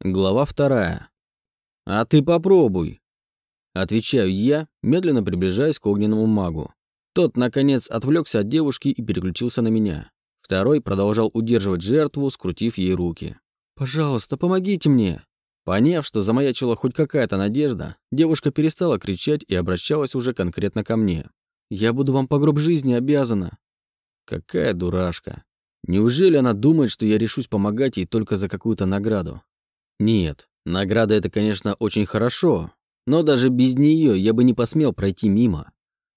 Глава вторая. «А ты попробуй!» Отвечаю я, медленно приближаясь к огненному магу. Тот, наконец, отвлекся от девушки и переключился на меня. Второй продолжал удерживать жертву, скрутив ей руки. «Пожалуйста, помогите мне!» Поняв, что замаячила хоть какая-то надежда, девушка перестала кричать и обращалась уже конкретно ко мне. «Я буду вам по гроб жизни обязана!» Какая дурашка. Неужели она думает, что я решусь помогать ей только за какую-то награду? Нет, награда это, конечно, очень хорошо, но даже без нее я бы не посмел пройти мимо.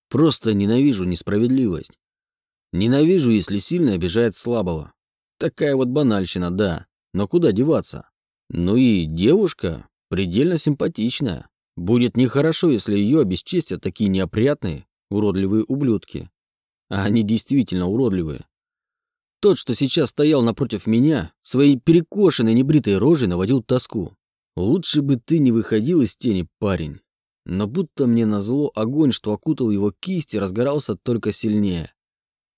Просто ненавижу несправедливость. Ненавижу, если сильно обижает слабого. Такая вот банальщина, да. Но куда деваться? Ну и девушка предельно симпатичная. Будет нехорошо, если ее обесчестят такие неопрятные, уродливые ублюдки. А они действительно уродливые. Тот, что сейчас стоял напротив меня, своей перекошенной небритой рожей наводил тоску. Лучше бы ты не выходил из тени, парень. Но будто мне назло огонь, что окутал его кисти, разгорался только сильнее,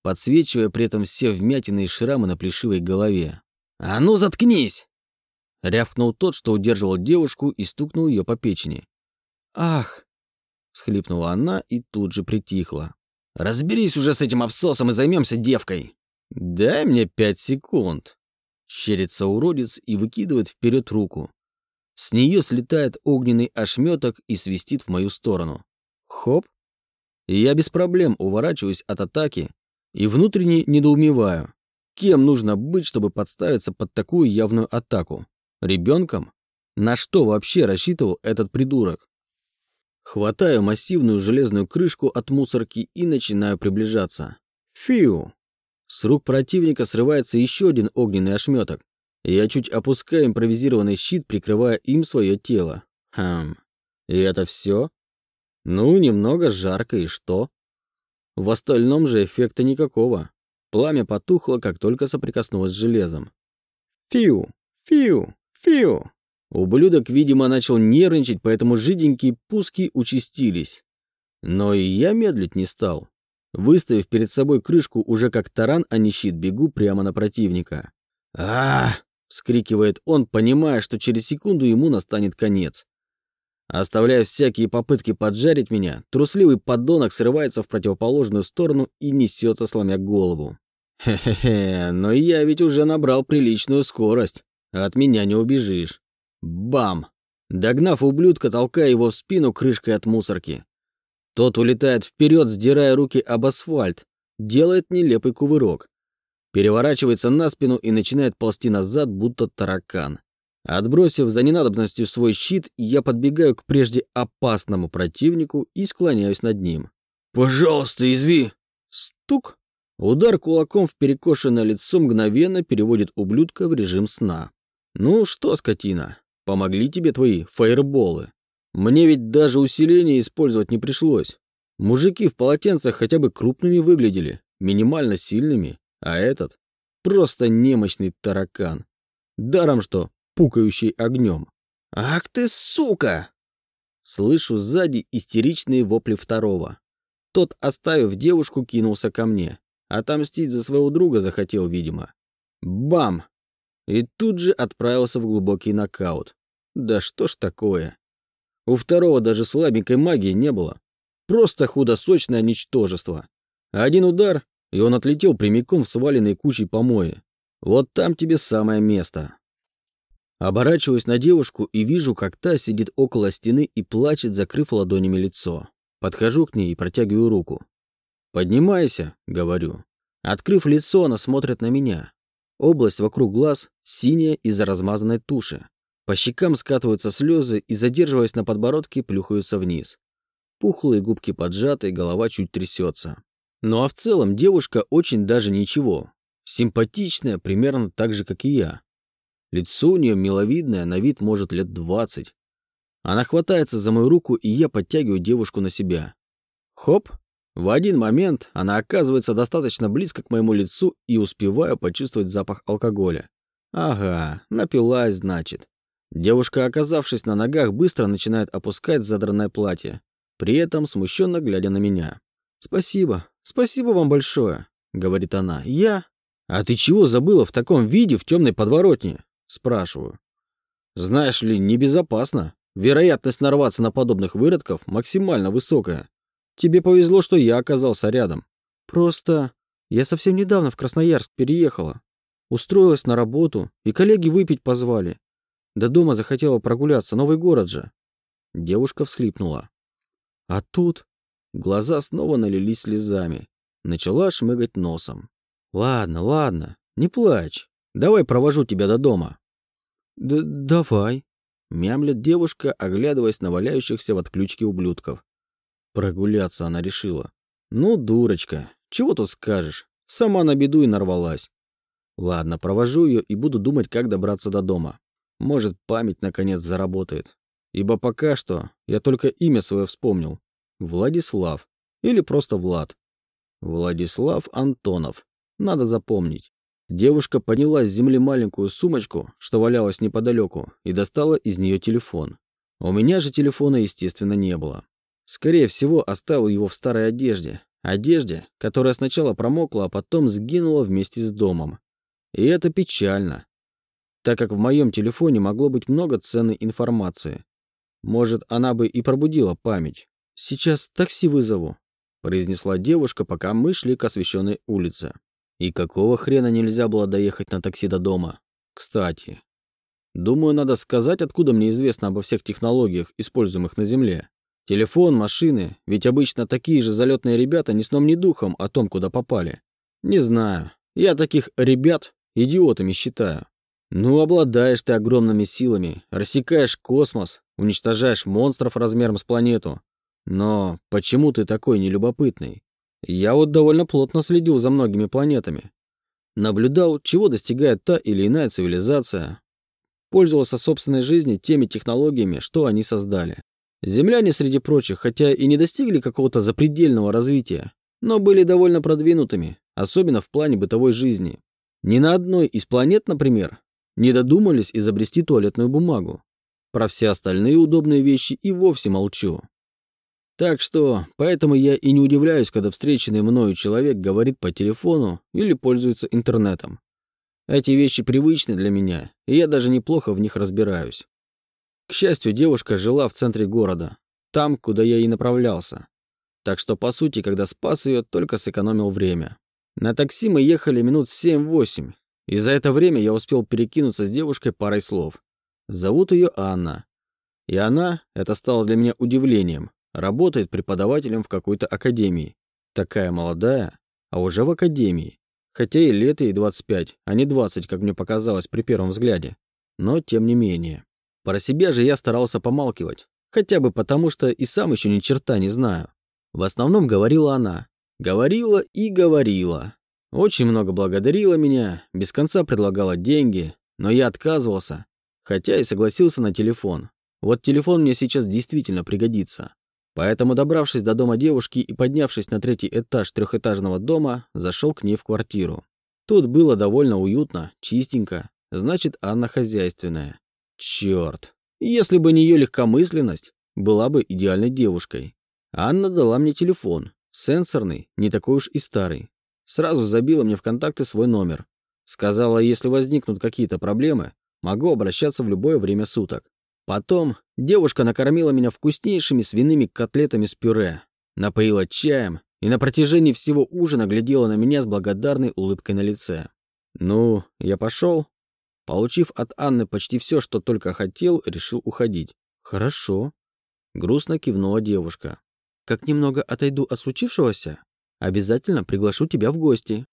подсвечивая при этом все вмятины и шрамы на плешивой голове. «А ну, заткнись!» Рявкнул тот, что удерживал девушку и стукнул ее по печени. «Ах!» — всхлипнула она и тут же притихла. «Разберись уже с этим абсосом и займемся девкой!» «Дай мне пять секунд!» Щерится уродец и выкидывает вперед руку. С нее слетает огненный ошметок и свистит в мою сторону. Хоп! Я без проблем уворачиваюсь от атаки и внутренне недоумеваю, кем нужно быть, чтобы подставиться под такую явную атаку. Ребенком? На что вообще рассчитывал этот придурок? Хватаю массивную железную крышку от мусорки и начинаю приближаться. Фью! С рук противника срывается еще один огненный ошметок. Я чуть опускаю импровизированный щит, прикрывая им свое тело. Хм. И это все? Ну, немного жарко, и что? В остальном же эффекта никакого. Пламя потухло, как только соприкоснулось с железом. Фью, фью, фью. Ублюдок, видимо, начал нервничать, поэтому жиденькие пуски участились. Но и я медлить не стал. Выставив перед собой крышку уже как таран, а не щит, бегу прямо на противника. а вскрикивает он, понимая, что через секунду ему настанет конец. Оставляя всякие попытки поджарить меня, трусливый подонок срывается в противоположную сторону и несется, сломя голову. Хе-хе-хе, но я ведь уже набрал приличную скорость. От меня не убежишь. Бам! Догнав ублюдка, толкая его в спину крышкой от мусорки. Тот улетает вперед, сдирая руки об асфальт, делает нелепый кувырок. Переворачивается на спину и начинает ползти назад, будто таракан. Отбросив за ненадобностью свой щит, я подбегаю к прежде опасному противнику и склоняюсь над ним. «Пожалуйста, изви!» Стук! Удар кулаком в перекошенное лицо мгновенно переводит ублюдка в режим сна. «Ну что, скотина, помогли тебе твои фаерболы?» Мне ведь даже усиление использовать не пришлось. Мужики в полотенцах хотя бы крупными выглядели, минимально сильными, а этот просто немощный таракан. Даром что, пукающий огнем. «Ах ты, сука!» Слышу сзади истеричные вопли второго. Тот, оставив девушку, кинулся ко мне. Отомстить за своего друга захотел, видимо. Бам! И тут же отправился в глубокий нокаут. Да что ж такое? У второго даже слабенькой магии не было. Просто худосочное ничтожество. Один удар, и он отлетел прямиком в сваленной кучей помои. Вот там тебе самое место. Оборачиваюсь на девушку и вижу, как та сидит около стены и плачет, закрыв ладонями лицо. Подхожу к ней и протягиваю руку. «Поднимайся», — говорю. Открыв лицо, она смотрит на меня. Область вокруг глаз синяя из-за размазанной туши. По щекам скатываются слезы и, задерживаясь на подбородке, плюхаются вниз. Пухлые губки поджаты, голова чуть трясется. Ну а в целом девушка очень даже ничего. Симпатичная, примерно так же, как и я. Лицо у нее миловидное, на вид может лет двадцать. Она хватается за мою руку, и я подтягиваю девушку на себя. Хоп! В один момент она оказывается достаточно близко к моему лицу и успеваю почувствовать запах алкоголя. Ага, напилась, значит. Девушка, оказавшись на ногах, быстро начинает опускать задранное платье, при этом смущенно глядя на меня. «Спасибо, спасибо вам большое», — говорит она. «Я...» «А ты чего забыла в таком виде в темной подворотне?» — спрашиваю. Знаешь ли, небезопасно. Вероятность нарваться на подобных выродков максимально высокая. Тебе повезло, что я оказался рядом. Просто я совсем недавно в Красноярск переехала. Устроилась на работу, и коллеги выпить позвали. До дома захотела прогуляться, новый город же. Девушка всхлипнула. А тут глаза снова налились слезами. Начала шмыгать носом. Ладно, ладно, не плачь. Давай провожу тебя до дома. Д давай. Мямлет девушка, оглядываясь на валяющихся в отключке ублюдков. Прогуляться она решила. Ну, дурочка, чего тут скажешь? Сама на беду и нарвалась. Ладно, провожу ее и буду думать, как добраться до дома. Может, память наконец заработает. Ибо пока что я только имя свое вспомнил. Владислав. Или просто Влад. Владислав Антонов. Надо запомнить. Девушка подняла с земли маленькую сумочку, что валялась неподалеку, и достала из нее телефон. У меня же телефона, естественно, не было. Скорее всего, оставил его в старой одежде. Одежде, которая сначала промокла, а потом сгинула вместе с домом. И это печально, так как в моем телефоне могло быть много ценной информации. Может, она бы и пробудила память. «Сейчас такси вызову», — произнесла девушка, пока мы шли к освещенной улице. И какого хрена нельзя было доехать на такси до дома? Кстати, думаю, надо сказать, откуда мне известно обо всех технологиях, используемых на Земле. Телефон, машины, ведь обычно такие же залетные ребята ни сном, ни духом о том, куда попали. Не знаю, я таких ребят идиотами считаю. Ну, обладаешь ты огромными силами, рассекаешь космос, уничтожаешь монстров размером с планету. Но почему ты такой нелюбопытный? Я вот довольно плотно следил за многими планетами. Наблюдал, чего достигает та или иная цивилизация. Пользовался собственной жизнью теми технологиями, что они создали. Земляне, среди прочих, хотя и не достигли какого-то запредельного развития, но были довольно продвинутыми, особенно в плане бытовой жизни. Ни на одной из планет, например, не додумались изобрести туалетную бумагу. Про все остальные удобные вещи и вовсе молчу. Так что, поэтому я и не удивляюсь, когда встреченный мною человек говорит по телефону или пользуется интернетом. Эти вещи привычны для меня, и я даже неплохо в них разбираюсь. К счастью, девушка жила в центре города, там, куда я и направлялся. Так что, по сути, когда спас ее, только сэкономил время. На такси мы ехали минут 7-8, и за это время я успел перекинуться с девушкой парой слов. Зовут ее Анна. И она, это стало для меня удивлением, Работает преподавателем в какой-то академии. Такая молодая, а уже в академии. Хотя и лет ей 25, а не 20, как мне показалось при первом взгляде. Но тем не менее. Про себя же я старался помалкивать. Хотя бы потому, что и сам еще ни черта не знаю. В основном говорила она. Говорила и говорила. Очень много благодарила меня, без конца предлагала деньги, но я отказывался, хотя и согласился на телефон. Вот телефон мне сейчас действительно пригодится. Поэтому, добравшись до дома девушки и поднявшись на третий этаж трехэтажного дома, зашел к ней в квартиру. Тут было довольно уютно, чистенько, значит, Анна хозяйственная. Черт, если бы не ее легкомысленность, была бы идеальной девушкой. Анна дала мне телефон, сенсорный, не такой уж и старый. Сразу забила мне в контакты свой номер. Сказала, если возникнут какие-то проблемы, могу обращаться в любое время суток. Потом девушка накормила меня вкуснейшими свиными котлетами с пюре, напоила чаем и на протяжении всего ужина глядела на меня с благодарной улыбкой на лице. Ну, я пошел. Получив от Анны почти все, что только хотел, решил уходить. Хорошо. Грустно кивнула девушка. Как немного отойду от случившегося, обязательно приглашу тебя в гости.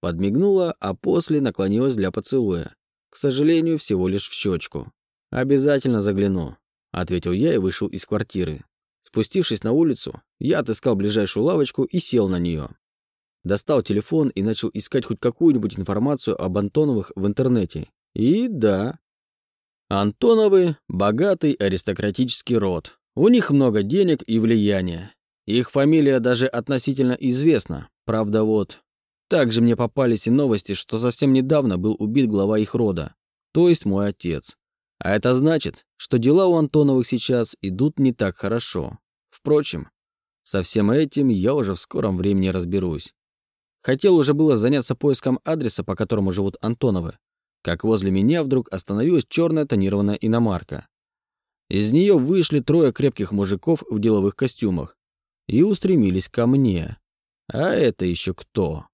Подмигнула, а после наклонилась для поцелуя. К сожалению, всего лишь в щечку. «Обязательно загляну», — ответил я и вышел из квартиры. Спустившись на улицу, я отыскал ближайшую лавочку и сел на нее. Достал телефон и начал искать хоть какую-нибудь информацию об Антоновых в интернете. И да. Антоновы – богатый аристократический род. У них много денег и влияния. Их фамилия даже относительно известна. Правда, вот. Также мне попались и новости, что совсем недавно был убит глава их рода. То есть мой отец. А это значит, что дела у Антоновых сейчас идут не так хорошо. Впрочем, со всем этим я уже в скором времени разберусь. Хотел уже было заняться поиском адреса, по которому живут Антоновы, как возле меня вдруг остановилась черная тонированная иномарка. Из нее вышли трое крепких мужиков в деловых костюмах и устремились ко мне. А это еще кто?